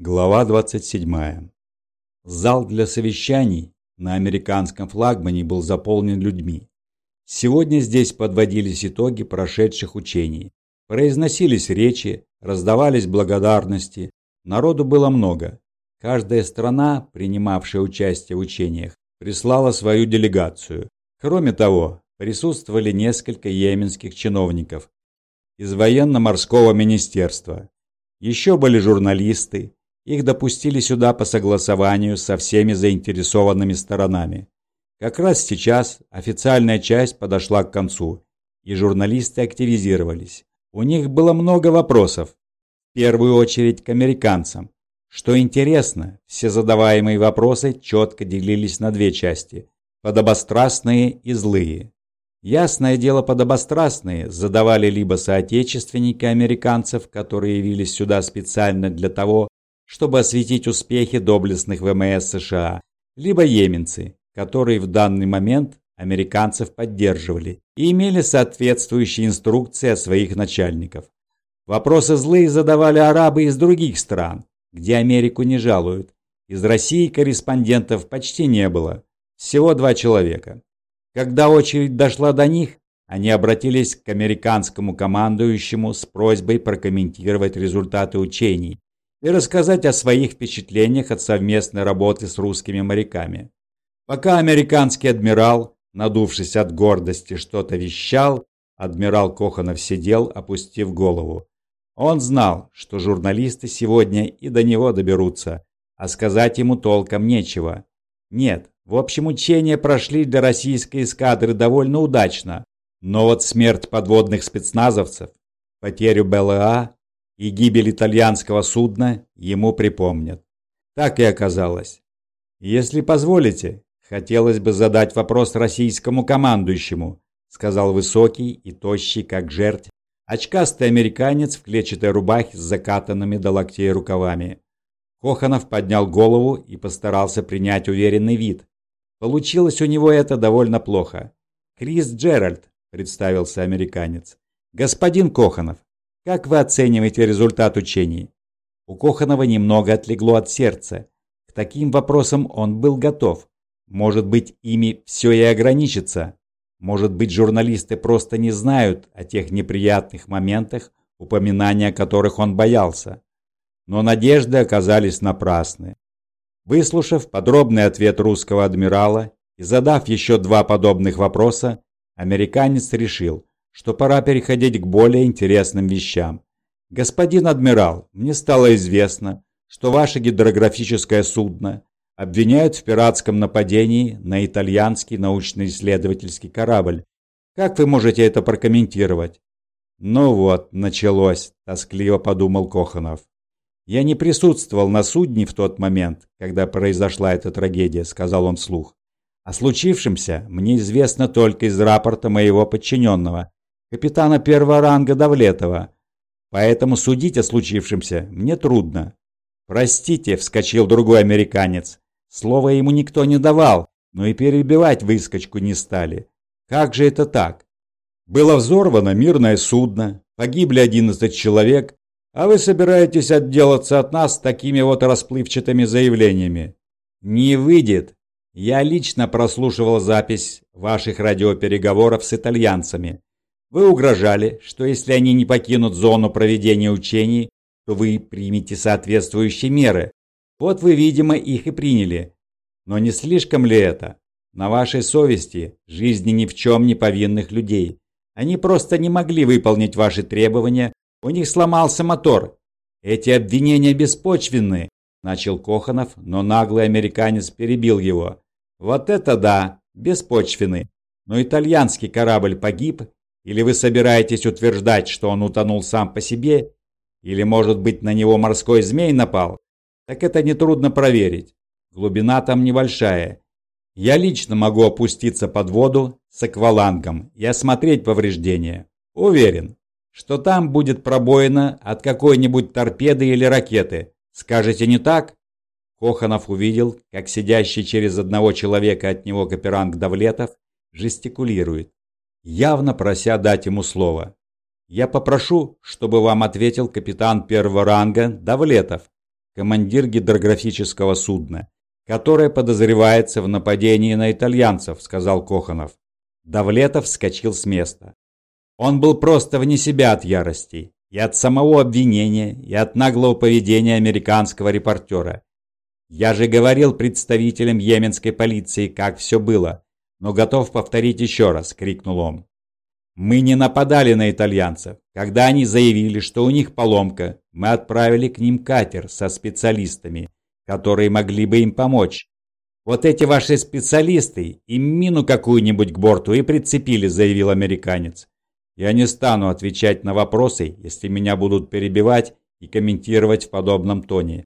Глава 27. Зал для совещаний на американском флагмане был заполнен людьми. Сегодня здесь подводились итоги прошедших учений. Произносились речи, раздавались благодарности. Народу было много. Каждая страна, принимавшая участие в учениях, прислала свою делегацию. Кроме того, присутствовали несколько йеменских чиновников из военно-морского министерства. Еще были журналисты, их допустили сюда по согласованию со всеми заинтересованными сторонами. Как раз сейчас официальная часть подошла к концу, и журналисты активизировались. У них было много вопросов, в первую очередь к американцам. Что интересно, все задаваемые вопросы четко делились на две части – подобострастные и злые. Ясное дело, подобострастные задавали либо соотечественники американцев, которые явились сюда специально для того, чтобы осветить успехи доблестных ВМС США, либо йеменцы, которые в данный момент американцев поддерживали и имели соответствующие инструкции от своих начальников. Вопросы злые задавали арабы из других стран, где Америку не жалуют. Из России корреспондентов почти не было, всего два человека. Когда очередь дошла до них, они обратились к американскому командующему с просьбой прокомментировать результаты учений и рассказать о своих впечатлениях от совместной работы с русскими моряками. Пока американский адмирал, надувшись от гордости, что-то вещал, адмирал Коханов сидел, опустив голову. Он знал, что журналисты сегодня и до него доберутся, а сказать ему толком нечего. Нет, в общем, учения прошли для российской эскадры довольно удачно, но вот смерть подводных спецназовцев, потерю БЛА и гибель итальянского судна ему припомнят. Так и оказалось. Если позволите, хотелось бы задать вопрос российскому командующему, сказал высокий и тощий, как жерть, очкастый американец в клетчатой рубахе с закатанными до локтей рукавами. Коханов поднял голову и постарался принять уверенный вид. Получилось у него это довольно плохо. «Крис Джеральд», — представился американец. «Господин Коханов, как вы оцениваете результат учений? У Коханова немного отлегло от сердца. К таким вопросам он был готов. Может быть, ими все и ограничится. Может быть, журналисты просто не знают о тех неприятных моментах, упоминания которых он боялся. Но надежды оказались напрасны. Выслушав подробный ответ русского адмирала и задав еще два подобных вопроса, американец решил, что пора переходить к более интересным вещам. Господин адмирал, мне стало известно, что ваше гидрографическое судно обвиняют в пиратском нападении на итальянский научно-исследовательский корабль. Как вы можете это прокомментировать? Ну вот, началось, тоскливо подумал Коханов. Я не присутствовал на судне в тот момент, когда произошла эта трагедия, сказал он вслух. О случившемся мне известно только из рапорта моего подчиненного, капитана первого ранга Давлетова, поэтому судить о случившемся мне трудно. «Простите», — вскочил другой американец. Слово ему никто не давал, но и перебивать выскочку не стали. Как же это так? Было взорвано мирное судно, погибли 11 человек, а вы собираетесь отделаться от нас такими вот расплывчатыми заявлениями. Не выйдет. Я лично прослушивал запись ваших радиопереговоров с итальянцами. Вы угрожали, что если они не покинут зону проведения учений, то вы примете соответствующие меры. Вот вы, видимо, их и приняли. Но не слишком ли это? На вашей совести жизни ни в чем не повинных людей. Они просто не могли выполнить ваши требования, у них сломался мотор. Эти обвинения беспочвенны, начал Коханов, но наглый американец перебил его. Вот это да, беспочвенны. Но итальянский корабль погиб, или вы собираетесь утверждать, что он утонул сам по себе? Или, может быть, на него морской змей напал? Так это нетрудно проверить. Глубина там небольшая. Я лично могу опуститься под воду с аквалангом и осмотреть повреждения. Уверен, что там будет пробоина от какой-нибудь торпеды или ракеты. Скажете не так? Коханов увидел, как сидящий через одного человека от него каперанг Давлетов жестикулирует явно прося дать ему слово. «Я попрошу, чтобы вам ответил капитан первого ранга Давлетов». командир гидрографического судна, которое подозревается в нападении на итальянцев», – сказал Коханов. Давлетов вскочил с места. Он был просто вне себя от ярости, и от самого обвинения, и от наглого поведения американского репортера. Я же говорил представителям йеменской полиции, как все было, но готов повторить еще раз, крикнул он. Мы не нападали на итальянцев. Когда они заявили, что у них поломка, мы отправили к ним катер со специалистами, которые могли бы им помочь. Вот эти ваши специалисты им мину какую-нибудь к борту и прицепили, заявил американец. Я не стану отвечать на вопросы, если меня будут перебивать и комментировать в подобном тоне.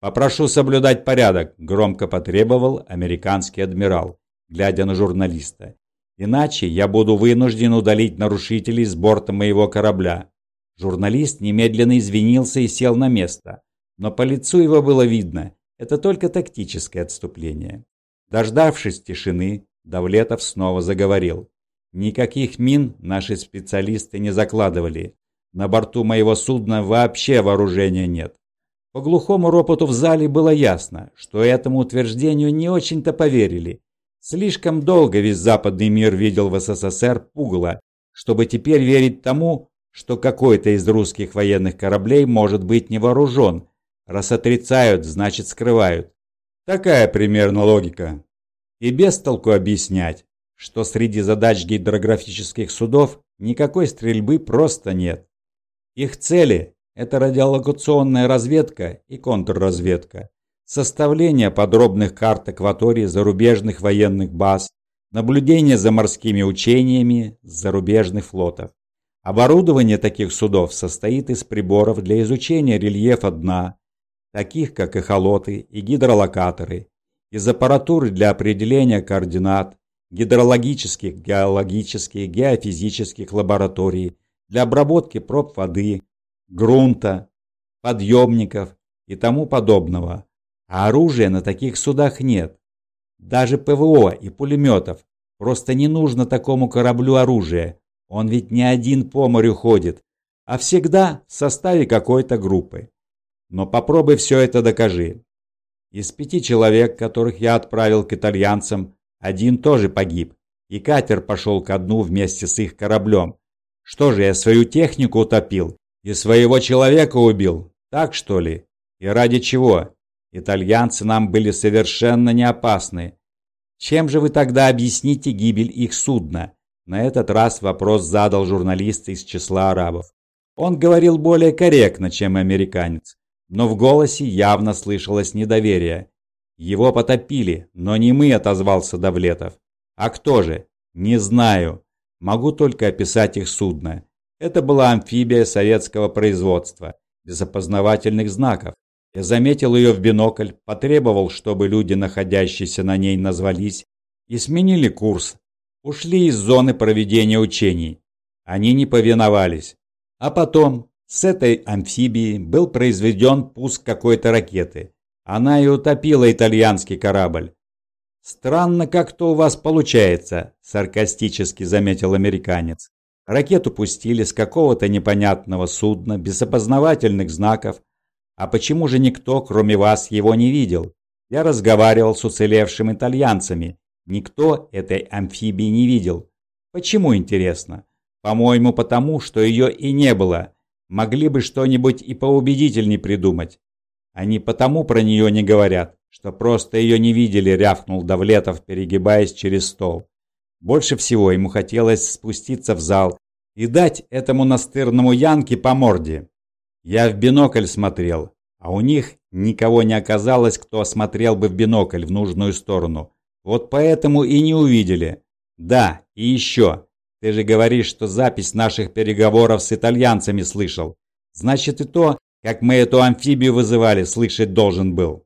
Попрошу соблюдать порядок, громко потребовал американский адмирал, глядя на журналиста. Иначе я буду вынужден удалить нарушителей с борта моего корабля. Журналист немедленно извинился и сел на место. Но по лицу его было видно, это только тактическое отступление. Дождавшись тишины, Давлетов снова заговорил. Никаких мин наши специалисты не закладывали. На борту моего судна вообще вооружения нет. По глухому ропоту в зале было ясно, что этому утверждению не очень-то поверили. Слишком долго весь западный мир видел в СССР пугало, чтобы теперь верить тому, что какой-то из русских военных кораблей может быть не вооружен. Раз отрицают, значит скрывают. Такая примерно логика. И без толку объяснять, что среди задач гидрографических судов никакой стрельбы просто нет. Их цели – это радиолокационная разведка и контрразведка, составление подробных карт акватории зарубежных военных баз, наблюдение за морскими учениями зарубежных флотов. Оборудование таких судов состоит из приборов для изучения рельефа дна, таких как эхолоты и гидролокаторы, из аппаратуры для определения координат, гидрологических, геологических, геофизических лабораторий для обработки проб воды, грунта, подъемников и тому подобного. А оружия на таких судах нет. Даже ПВО и пулеметов. Просто не нужно такому кораблю оружие. Он ведь не один по морю ходит, а всегда в составе какой-то группы. Но попробуй все это докажи. Из пяти человек, которых я отправил к итальянцам, один тоже погиб, и катер пошел ко дну вместе с их кораблем. Что же, я свою технику утопил и своего человека убил? Так что ли? И ради чего? Итальянцы нам были совершенно не опасны. Чем же вы тогда объясните гибель их судна? На этот раз вопрос задал журналист из числа арабов. Он говорил более корректно, чем американец, но в голосе явно слышалось недоверие. Его потопили, но не мы, отозвался Давлетов. А кто же? Не знаю. Могу только описать их судно. Это была амфибия советского производства, без опознавательных знаков. Я заметил ее в бинокль, потребовал, чтобы люди, находящиеся на ней, назвались и сменили курс. Ушли из зоны проведения учений. Они не повиновались. А потом с этой амфибии был произведен пуск какой-то ракеты. Она и утопила итальянский корабль. «Странно как-то у вас получается», – саркастически заметил американец. Ракету пустили с какого-то непонятного судна, без опознавательных знаков. А почему же никто, кроме вас, его не видел? Я разговаривал с уцелевшими итальянцами. Никто этой амфибии не видел. Почему, интересно? По-моему, потому, что ее и не было. Могли бы что-нибудь и поубедительней придумать. Они потому про нее не говорят, что просто ее не видели, рявкнул Давлетов, перегибаясь через стол. Больше всего ему хотелось спуститься в зал и дать этому настырному Янке по морде. Я в бинокль смотрел, а у них никого не оказалось, кто осмотрел бы в бинокль в нужную сторону. Вот поэтому и не увидели. Да, и еще. Ты же говоришь, что запись наших переговоров с итальянцами слышал. Значит и то, как мы эту амфибию вызывали, слышать должен был.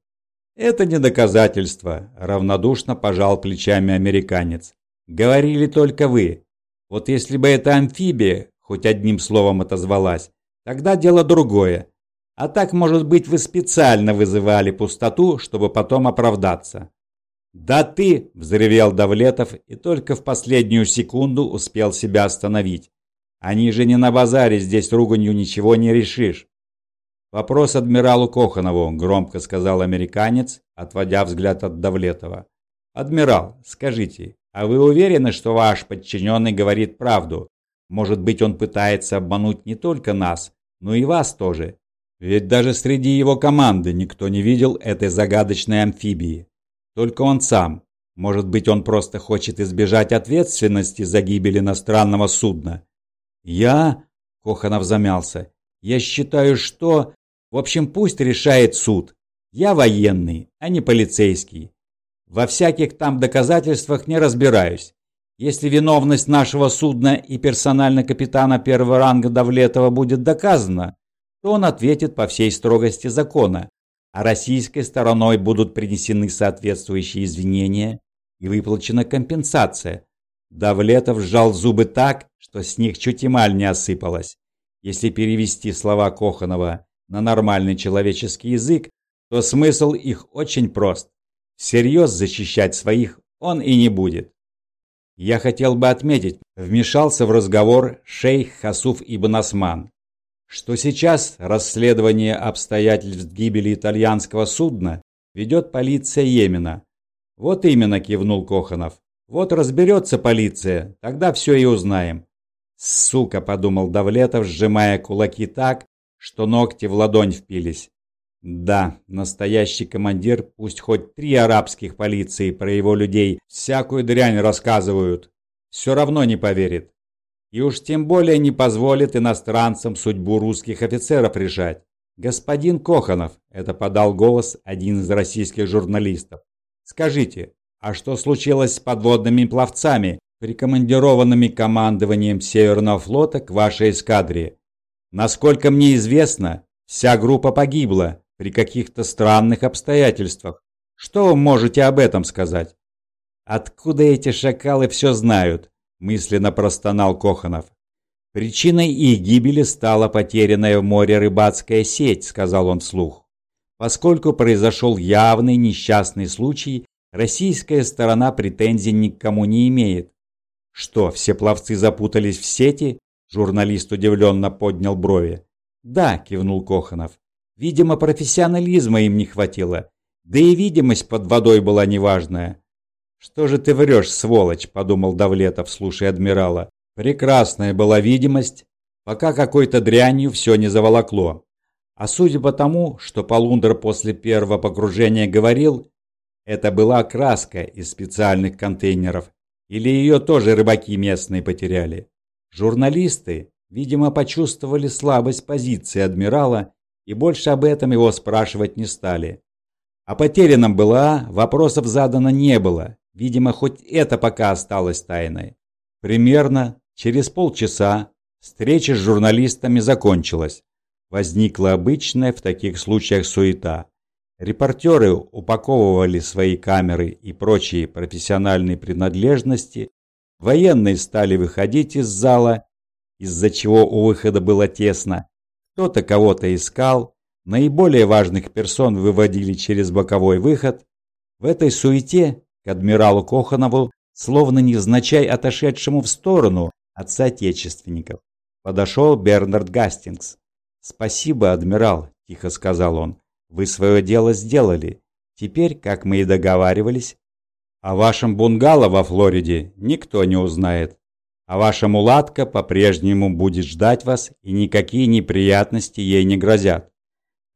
Это не доказательство, равнодушно пожал плечами американец. Говорили только вы. Вот если бы эта амфибия хоть одним словом отозвалась, тогда дело другое. А так, может быть, вы специально вызывали пустоту, чтобы потом оправдаться. «Да ты!» – взревел Давлетов и только в последнюю секунду успел себя остановить. «Они же не на базаре, здесь руганью ничего не решишь». «Вопрос адмиралу Коханову», – громко сказал американец, отводя взгляд от Давлетова. «Адмирал, скажите, а вы уверены, что ваш подчиненный говорит правду? Может быть, он пытается обмануть не только нас, но и вас тоже? Ведь даже среди его команды никто не видел этой загадочной амфибии. Только он сам. Может быть, он просто хочет избежать ответственности за гибель иностранного судна. Я, Коханов замялся, я считаю, что... В общем, пусть решает суд. Я военный, а не полицейский. Во всяких там доказательствах не разбираюсь. Если виновность нашего судна и персонально капитана первого ранга Давлетова будет доказана, то он ответит по всей строгости закона, а российской стороной будут принесены соответствующие извинения и выплачена компенсация. Давлетов сжал зубы так, что с них чуть эмаль не осыпалась. Если перевести слова Коханова на нормальный человеческий язык, то смысл их очень прост. Всерьез защищать своих он и не будет. Я хотел бы отметить, вмешался в разговор шейх Хасуф Ибн Осман что сейчас расследование обстоятельств гибели итальянского судна ведет полиция Йемена. Вот именно, кивнул Коханов. Вот разберется полиция, тогда все и узнаем. Сука, подумал Давлетов, сжимая кулаки так, что ногти в ладонь впились. Да, настоящий командир, пусть хоть три арабских полиции про его людей всякую дрянь рассказывают, все равно не поверит и уж тем более не позволит иностранцам судьбу русских офицеров решать. «Господин Коханов», – это подал голос один из российских журналистов, – «скажите, а что случилось с подводными пловцами, прикомандированными командованием Северного флота к вашей эскадре? Насколько мне известно, вся группа погибла при каких-то странных обстоятельствах. Что вы можете об этом сказать?» «Откуда эти шакалы все знают?» мысленно простонал Коханов. Причиной их гибели стала потерянная в море рыбацкая сеть, сказал он вслух. Поскольку произошел явный несчастный случай, российская сторона претензий ни к кому не имеет. Что, все пловцы запутались в сети? Журналист удивленно поднял брови. Да, кивнул Коханов. Видимо, профессионализма им не хватило. Да и видимость под водой была неважная. «Что же ты врешь, сволочь?» – подумал Давлетов, слушая адмирала. Прекрасная была видимость, пока какой-то дрянью все не заволокло. А судя по тому, что Полундер после первого погружения говорил, это была краска из специальных контейнеров, или ее тоже рыбаки местные потеряли. Журналисты, видимо, почувствовали слабость позиции адмирала и больше об этом его спрашивать не стали. О потерянном была, вопросов задано не было, Видимо, хоть это пока осталось тайной. Примерно через полчаса встреча с журналистами закончилась. Возникла обычная в таких случаях суета. Репортеры упаковывали свои камеры и прочие профессиональные принадлежности. Военные стали выходить из зала, из-за чего у выхода было тесно. Кто-то кого-то искал. Наиболее важных персон выводили через боковой выход. В этой суете к адмиралу Коханову, словно невзначай отошедшему в сторону от соотечественников. Подошел Бернард Гастингс. «Спасибо, адмирал», – тихо сказал он. «Вы свое дело сделали. Теперь, как мы и договаривались, о вашем бунгало во Флориде никто не узнает. А ваша мулатка по-прежнему будет ждать вас, и никакие неприятности ей не грозят».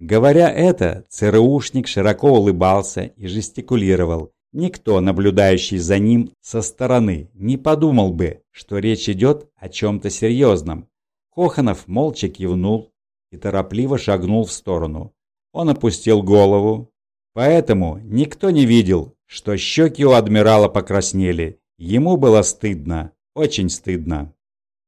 Говоря это, ЦРУшник широко улыбался и жестикулировал, Никто, наблюдающий за ним со стороны, не подумал бы, что речь идет о чем-то серьезном. Коханов молча кивнул и торопливо шагнул в сторону. Он опустил голову, поэтому никто не видел, что щеки у адмирала покраснели. Ему было стыдно, очень стыдно.